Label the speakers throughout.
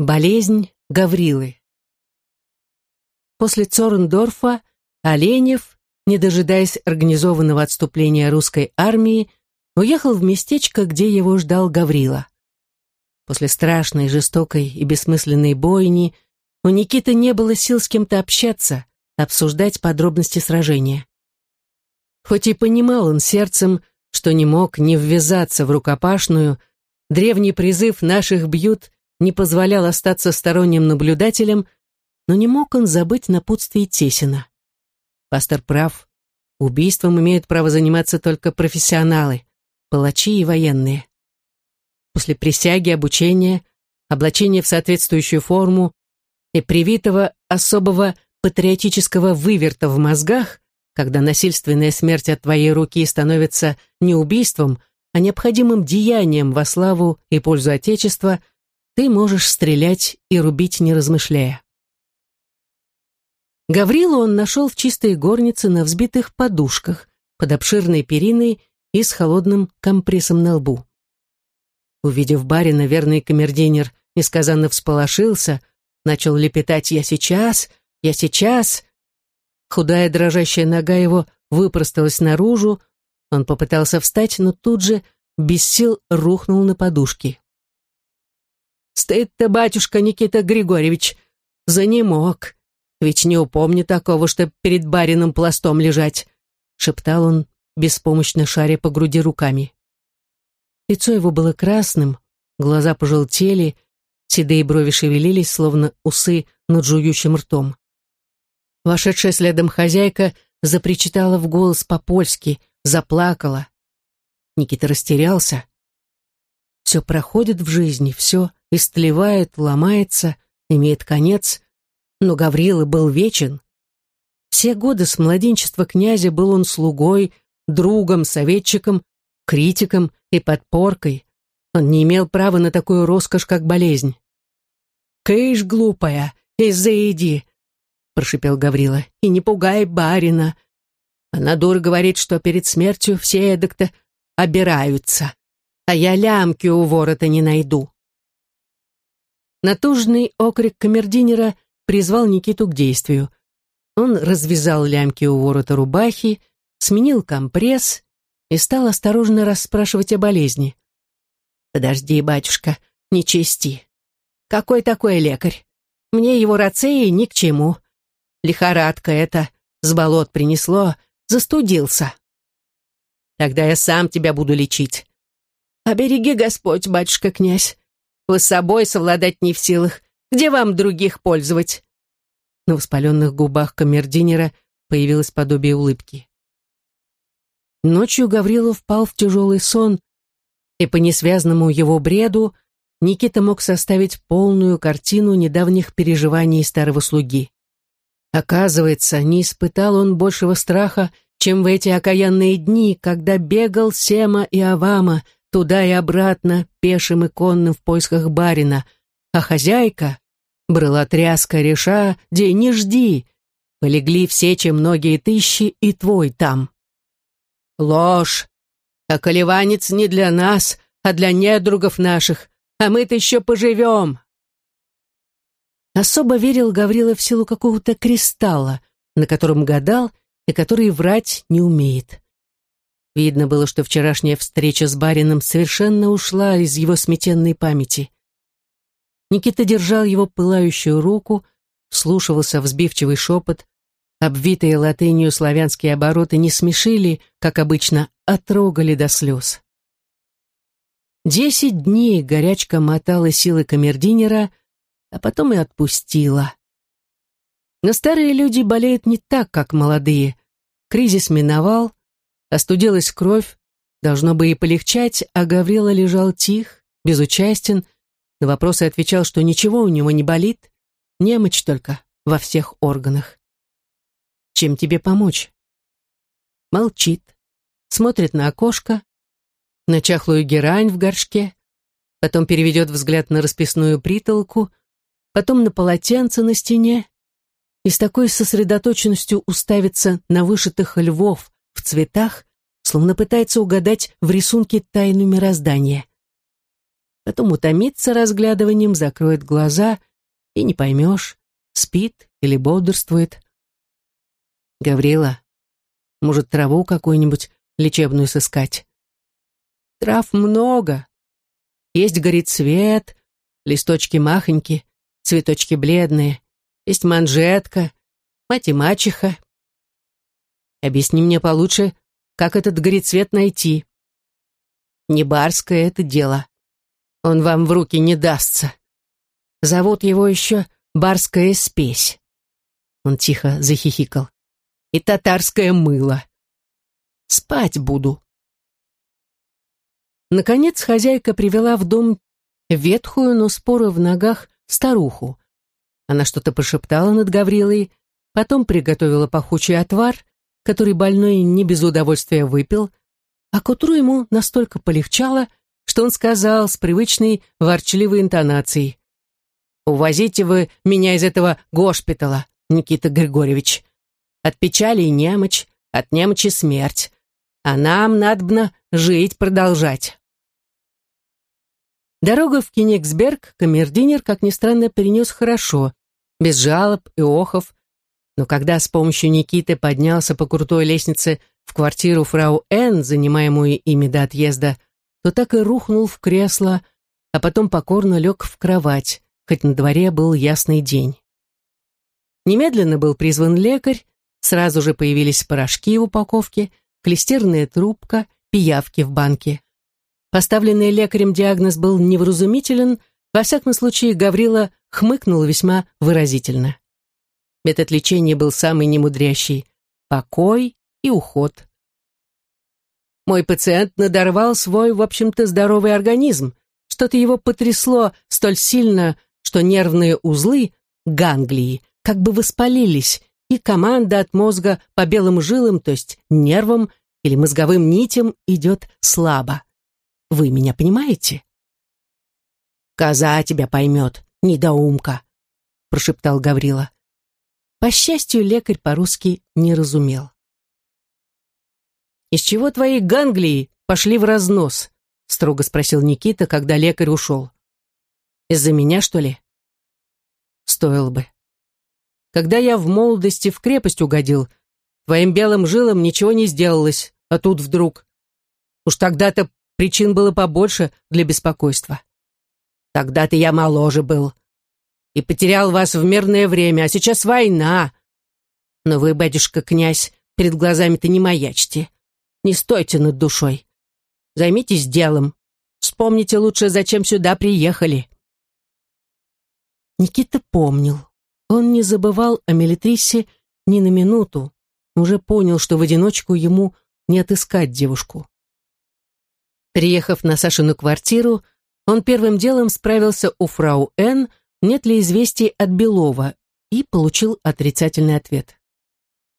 Speaker 1: Болезнь Гаврилы. После Цорндорфа Оленев, не дожидаясь организованного отступления русской армии, уехал в местечко, где его ждал Гаврила. После страшной, жестокой и бессмысленной бойни у Никиты не было сил с кем-то общаться, обсуждать подробности сражения. Хоть и понимал он сердцем, что не мог не ввязаться в рукопашную, древний призыв «наших бьют» не позволял остаться сторонним наблюдателем, но не мог он забыть напутствие Тесина. Пастор прав. Убийством имеют право заниматься только профессионалы, палачи и военные. После присяги, обучения, облачения в соответствующую форму и привитого особого патриотического выверта в мозгах, когда насильственная смерть от твоей руки становится не убийством, а необходимым деянием во славу и пользу Отечества – ты можешь стрелять и рубить, не размышляя. Гаврилу он нашел в чистой горнице на взбитых подушках, под обширной периной и с холодным компрессом на лбу. Увидев барина, верный камердинер несказанно всполошился, начал лепетать «Я сейчас! Я сейчас!». Худая дрожащая нога его выпросталась наружу, он попытался встать, но тут же без сил рухнул на подушки. Стыд-то, батюшка Никита Григорьевич, за не мог. Ведь не упомню такого, что перед барином пластом лежать, шептал он, беспомощно шаря по груди руками. Лицо его было красным, глаза пожелтели, седые брови шевелились, словно усы над жующим ртом. Вошедшая следом хозяйка запричитала в голос по-польски, заплакала. Никита растерялся. Все проходит в жизни, все истлевает, ломается, имеет конец, но Гаврила был вечен. Все годы с младенчества князя был он слугой, другом, советчиком, критиком и подпоркой. Он не имел права на такую роскошь, как болезнь. «Кыш, глупая, и заеди!» — прошипел Гаврила. «И не пугай барина!» Она дура говорит, что перед смертью все эдак-то обираются, а я лямки у ворота не найду. Натужный окрик камердинера призвал Никиту к действию. Он развязал лямки у ворота рубахи, сменил компресс и стал осторожно расспрашивать о болезни. «Подожди, батюшка, не чести. Какой такой лекарь? Мне его рацеи ни к чему. Лихорадка это с болот принесло, застудился. Тогда я сам тебя буду лечить. Обереги Господь, батюшка-князь. Вы с собой совладать не в силах. Где вам других пользовать?» На воспаленных губах камердинера появилось подобие улыбки. Ночью Гаврилов впал в тяжелый сон, и по несвязному его бреду Никита мог составить полную картину недавних переживаний старого слуги. Оказывается, не испытал он большего страха, чем в эти окаянные дни, когда бегал Сема и Авама, туда и обратно, пешим и конным в поисках барина, а хозяйка брала тряска реша, де не жди, полегли все, чем многие тысячи, и твой там. Ложь! А колеванец не для нас, а для недругов наших, а мы-то еще поживем. Особо верил Гаврила в силу какого-то кристалла, на котором гадал и который врать не умеет. Видно было, что вчерашняя встреча с барином совершенно ушла из его сметенной памяти. Никита держал его пылающую руку, слушался взбивчивый шепот, обвитые латынью славянские обороты не смешили, как обычно, а трогали до слез. Десять дней горячка мотала силы камердинера, а потом и отпустила. Но старые люди болеют не так, как молодые. Кризис миновал, Остудилась кровь, должно бы и полегчать, а Гаврила лежал тих, безучастен, на вопросы отвечал, что ничего у него не болит, немочь только во всех органах. Чем тебе помочь? Молчит, смотрит на окошко, на чахлую герань в горшке, потом переведет взгляд на расписную притолку, потом на полотенце на стене и с такой сосредоточенностью уставится на вышитых львов, в цветах, словно пытается угадать в рисунке тайну мироздания. потом утомится разглядыванием, закроет глаза, и не поймешь, спит или бодрствует. Гаврила, может, траву какую-нибудь лечебную сыскать? Трав много. Есть горит цвет, листочки махоньки, цветочки бледные, есть манжетка, мать и мачеха. Объясни мне получше, как этот горецвет найти. Не барское это дело. Он вам в руки не дастся. Зовут его еще барская спесь. Он тихо захихикал. И татарское мыло. Спать буду. Наконец хозяйка привела в дом ветхую, но спору в ногах старуху. Она что-то пошептала над Гаврилой, потом приготовила пахучий отвар, который больной не без удовольствия выпил, а к утру ему настолько полегчало, что он сказал с привычной ворчливой интонацией. «Увозите вы меня из этого госпитала, Никита Григорьевич. От печали и немочь, от немочи смерть. А нам надобно жить продолжать». Дорогу в Кенигсберг камердинер, как ни странно, перенес хорошо, без жалоб и охов, но когда с помощью Никиты поднялся по крутой лестнице в квартиру фрау Н, занимаемую ими до отъезда, то так и рухнул в кресло, а потом покорно лег в кровать, хоть на дворе был ясный день. Немедленно был призван лекарь, сразу же появились порошки в упаковке, клестерная трубка, пиявки в банке. Поставленный лекарем диагноз был невразумителен, во всяком случае Гаврила хмыкнул весьма выразительно. Метод лечения был самый немудрящий – покой и уход. Мой пациент надорвал свой, в общем-то, здоровый организм. Что-то его потрясло столь сильно, что нервные узлы, ганглии, как бы воспалились, и команда от мозга по белым жилам, то есть нервам или мозговым нитям, идет слабо. Вы меня понимаете? «Коза тебя поймет, недоумка», — прошептал Гаврила. По счастью, лекарь по-русски не разумел. «Из чего твои ганглии пошли в разнос?» — строго спросил Никита, когда лекарь ушел. «Из-за меня, что ли?» «Стоило бы. Когда я в молодости в крепость угодил, твоим белым жилам ничего не сделалось, а тут вдруг. Уж тогда-то причин было побольше для беспокойства. Тогда-то я моложе был, и потерял вас в мирное время, а сейчас война. Но вы, батюшка князь, перед глазами-то не маячьте. Не стойте над душой. Займитесь делом. Вспомните лучше, зачем сюда приехали. Никита помнил. Он не забывал о Мелитрисе ни на минуту, уже понял, что в одиночку ему не отыскать девушку. Приехав на Сашину квартиру, он первым делом справился у фрау Н, нет ли известий от Белова, и получил отрицательный ответ.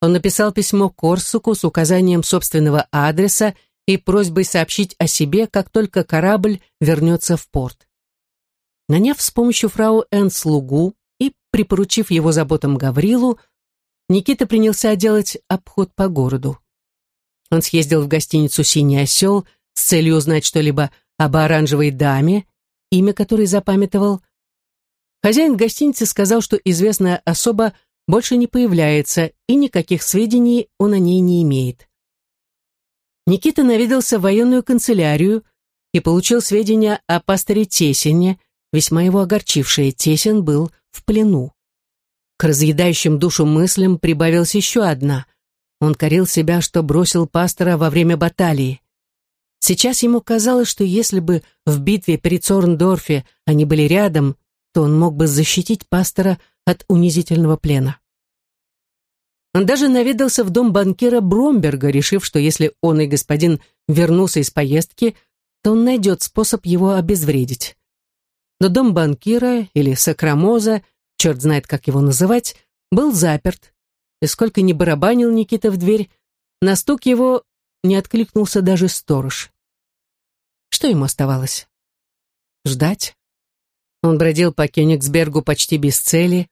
Speaker 1: Он написал письмо Корсуку с указанием собственного адреса и просьбой сообщить о себе, как только корабль вернется в порт. Наняв с помощью фрау Н слугу и припоручив его заботам Гаврилу, Никита принялся делать обход по городу. Он съездил в гостиницу «Синий осел» с целью узнать что-либо об оранжевой даме, имя которой запамятовал, Хозяин гостиницы сказал, что известная особа больше не появляется и никаких сведений он о ней не имеет. Никита наведался в военную канцелярию и получил сведения о пасторе Тесине, весьма его огорчившие. Тесин был в плену. К разъедающим душу мыслям прибавилась еще одна. Он корил себя, что бросил пастора во время баталии. Сейчас ему казалось, что если бы в битве при Цорндорфе они были рядом, то он мог бы защитить пастора от унизительного плена. Он даже наведался в дом банкира Бромберга, решив, что если он и господин вернулся из поездки, то он найдет способ его обезвредить. Но дом банкира или Сакрамоза, черт знает, как его называть, был заперт, и сколько ни барабанил Никита в дверь, на стук его не откликнулся даже сторож. Что ему оставалось? Ждать? Он бродил по Кёнигсбергу почти без цели,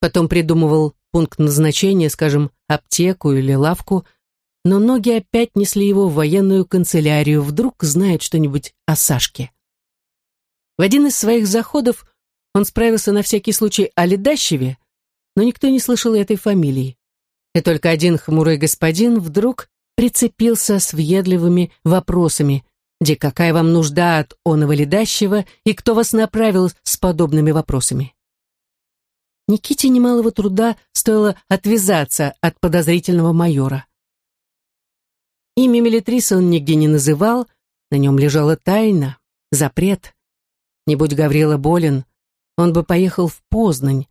Speaker 1: потом придумывал пункт назначения, скажем, аптеку или лавку, но ноги опять несли его в военную канцелярию, вдруг знает что-нибудь о Сашке. В один из своих заходов он справился на всякий случай о Ледащеве, но никто не слышал этой фамилии. И только один хмурый господин вдруг прицепился с въедливыми вопросами, где какая вам нужда от оного ледащего и кто вас направил с подобными вопросами. Никите немалого труда стоило отвязаться от подозрительного майора. Имя Мелитриса он нигде не называл, на нем лежала тайна, запрет. Не будь Гаврила болен, он бы поехал в Познань.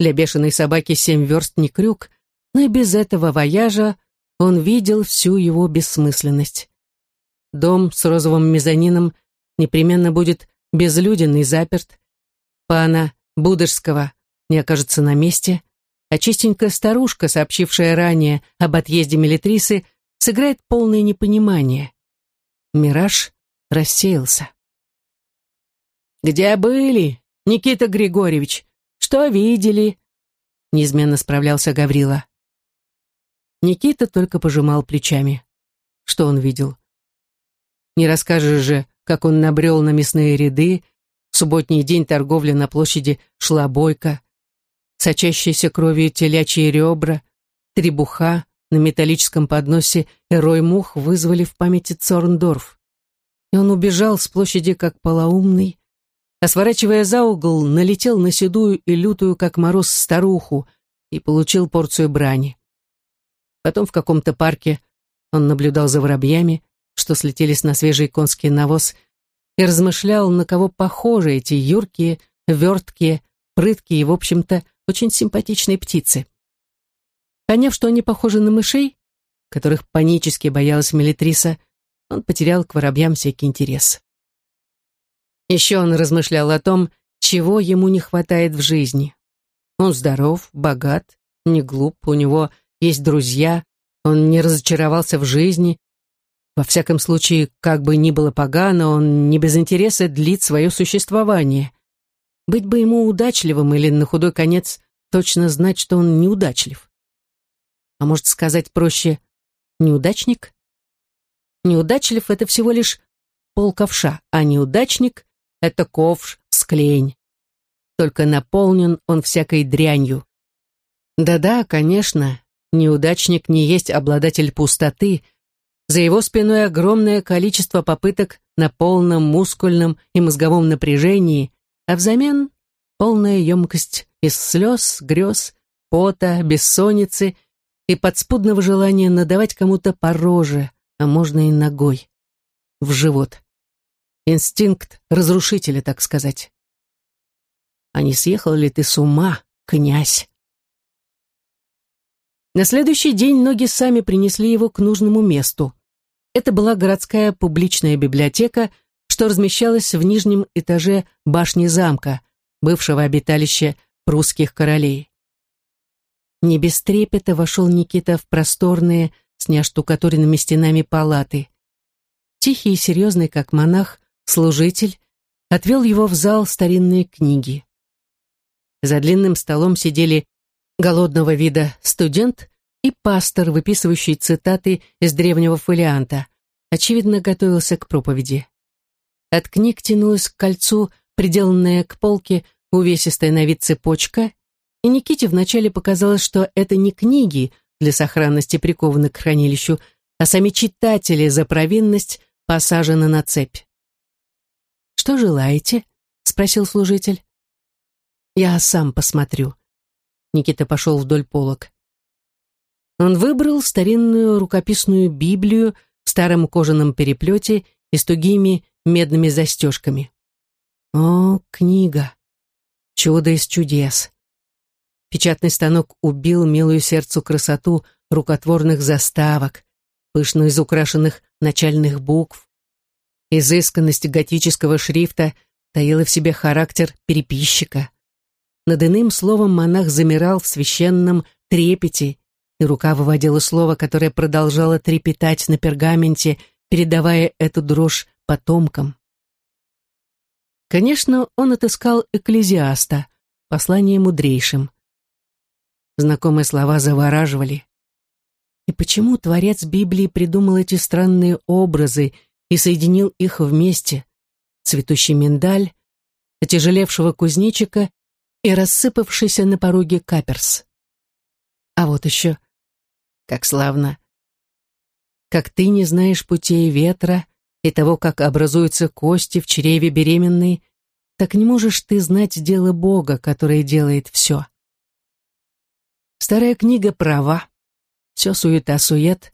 Speaker 1: Для бешеной собаки семь верст не крюк, но и без этого вояжа он видел всю его бессмысленность. Дом с розовым мезонином непременно будет безлюден и заперт. Пана Будышского не окажется на месте, а чистенькая старушка, сообщившая ранее об отъезде Мелитрисы, сыграет полное непонимание. Мираж рассеялся. «Где были, Никита Григорьевич? Что видели?» Неизменно справлялся Гаврила. Никита только пожимал плечами. Что он видел? Не расскажешь же, как он набрел на мясные ряды, в субботний день торговля на площади шла бойко, сочащиеся кровью телячьи ребра, требуха на металлическом подносе и рой мух вызвали в памяти Цорндорф. И он убежал с площади как полоумный, а сворачивая за угол, налетел на седую и лютую, как мороз, старуху и получил порцию брани. Потом в каком-то парке он наблюдал за воробьями, что слетелись на свежий конский навоз, и размышлял, на кого похожи эти юркие, верткие, прыткие и, в общем-то, очень симпатичные птицы. Поняв, что они похожи на мышей, которых панически боялась Мелитриса, он потерял к воробьям всякий интерес. Еще он размышлял о том, чего ему не хватает в жизни. Он здоров, богат, не глуп, у него есть друзья, он не разочаровался в жизни. Во всяком случае, как бы ни было погано, он не без интереса длит свое существование. Быть бы ему удачливым или на худой конец точно знать, что он неудачлив. А может сказать проще «неудачник»? Неудачлив — это всего лишь пол ковша, а неудачник — это ковш с клень. Только наполнен он всякой дрянью. Да-да, конечно, неудачник не есть обладатель пустоты, за его спиной огромное количество попыток на полном мускульном и мозговом напряжении, а взамен полная емкость из слез, грез, пота, бессонницы и подспудного желания надавать кому-то по роже, а можно и ногой, в живот. Инстинкт разрушителя, так сказать. А не съехал ли ты с ума, князь? На следующий день ноги сами принесли его к нужному месту. Это была городская публичная библиотека, что размещалась в нижнем этаже башни замка, бывшего обиталища прусских королей. Не без трепета вошел Никита в просторные, с неоштукатуренными стенами палаты. Тихий и серьезный, как монах, служитель, отвел его в зал старинные книги. За длинным столом сидели голодного вида студент и пастор, выписывающий цитаты из древнего фолианта, очевидно, готовился к проповеди. От книг тянулась к кольцу, приделанная к полке, увесистая на вид цепочка, и Никите вначале показалось, что это не книги для сохранности прикованы к хранилищу, а сами читатели за провинность посажены на цепь. «Что желаете?» — спросил служитель. «Я сам посмотрю». Никита пошел вдоль полок. Он выбрал старинную рукописную Библию в старом кожаном переплете и с тугими медными застежками. О, книга! Чудо из чудес! Печатный станок убил милую сердцу красоту рукотворных заставок, пышно изукрашенных начальных букв. Изысканность готического шрифта таила в себе характер переписчика. Над иным словом монах замирал в священном трепете, и рука выводила слово, которое продолжало трепетать на пергаменте, передавая эту дрожь потомкам. Конечно, он отыскал экклезиаста, послание мудрейшим. Знакомые слова завораживали. И почему творец Библии придумал эти странные образы и соединил их вместе? Цветущий миндаль, отяжелевшего кузнечика и рассыпавшийся на пороге каперс. А вот еще, как славно, как ты не знаешь путей ветра и того, как образуются кости в чреве беременной, так не можешь ты знать дело Бога, которое делает все. Старая книга права, все суета-сует,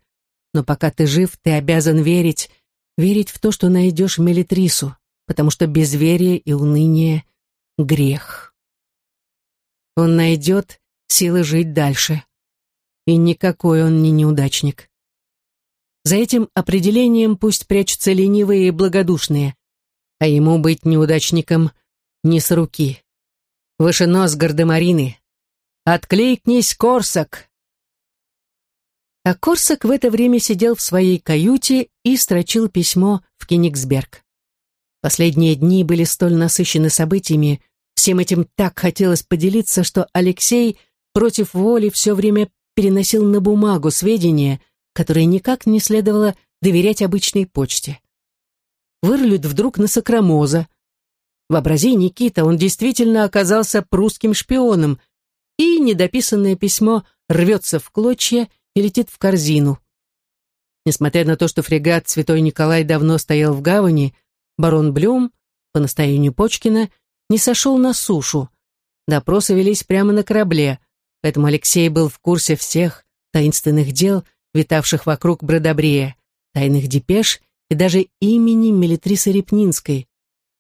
Speaker 1: но пока ты жив, ты обязан верить, верить в то, что найдешь Мелитрису, потому что безверие и уныние — грех. Он найдет силы жить дальше. И никакой он не неудачник. За этим определением пусть прячутся ленивые и благодушные, а ему быть неудачником не с руки. Выше нос гардемарины. Откликнись, Корсак! А Корсак в это время сидел в своей каюте и строчил письмо в Кенигсберг. Последние дни были столь насыщены событиями, всем этим так хотелось поделиться, что Алексей против воли все время переносил на бумагу сведения, которые никак не следовало доверять обычной почте. Вырулит вдруг на Сокрамоза. Вообрази, Никита, он действительно оказался прусским шпионом, и недописанное письмо рвется в клочья и летит в корзину. Несмотря на то, что фрегат «Святой Николай» давно стоял в гавани, барон Блюм, по настоянию Почкина, не сошел на сушу. Допросы велись прямо на корабле, поэтому Алексей был в курсе всех таинственных дел, витавших вокруг Бродобрея, тайных депеш и даже имени Мелитрисы Репнинской.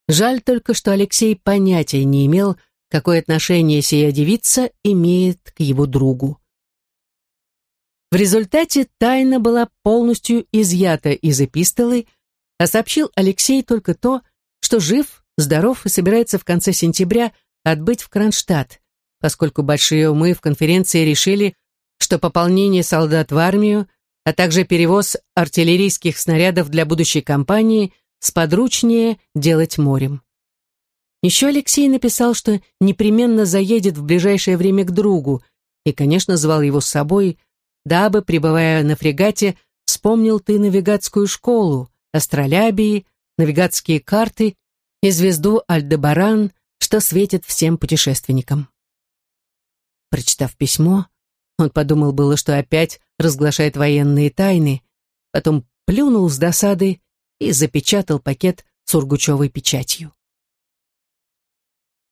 Speaker 1: Жаль только, что Алексей понятия не имел, какое отношение сия девица имеет к его другу. В результате тайна была полностью изъята из эпистолы, а сообщил Алексей только то, что жив, здоров и собирается в конце сентября отбыть в Кронштадт, поскольку большие умы в конференции решили, что пополнение солдат в армию, а также перевоз артиллерийских снарядов для будущей кампании сподручнее делать морем. Еще Алексей написал, что непременно заедет в ближайшее время к другу и, конечно, звал его с собой, дабы, пребывая на фрегате, вспомнил ты навигатскую школу, астролябии, навигатские карты и звезду Альдебаран, что светит всем путешественникам. Прочитав письмо, он подумал было, что опять разглашает военные тайны, потом плюнул с досады и запечатал пакет сургучевой печатью.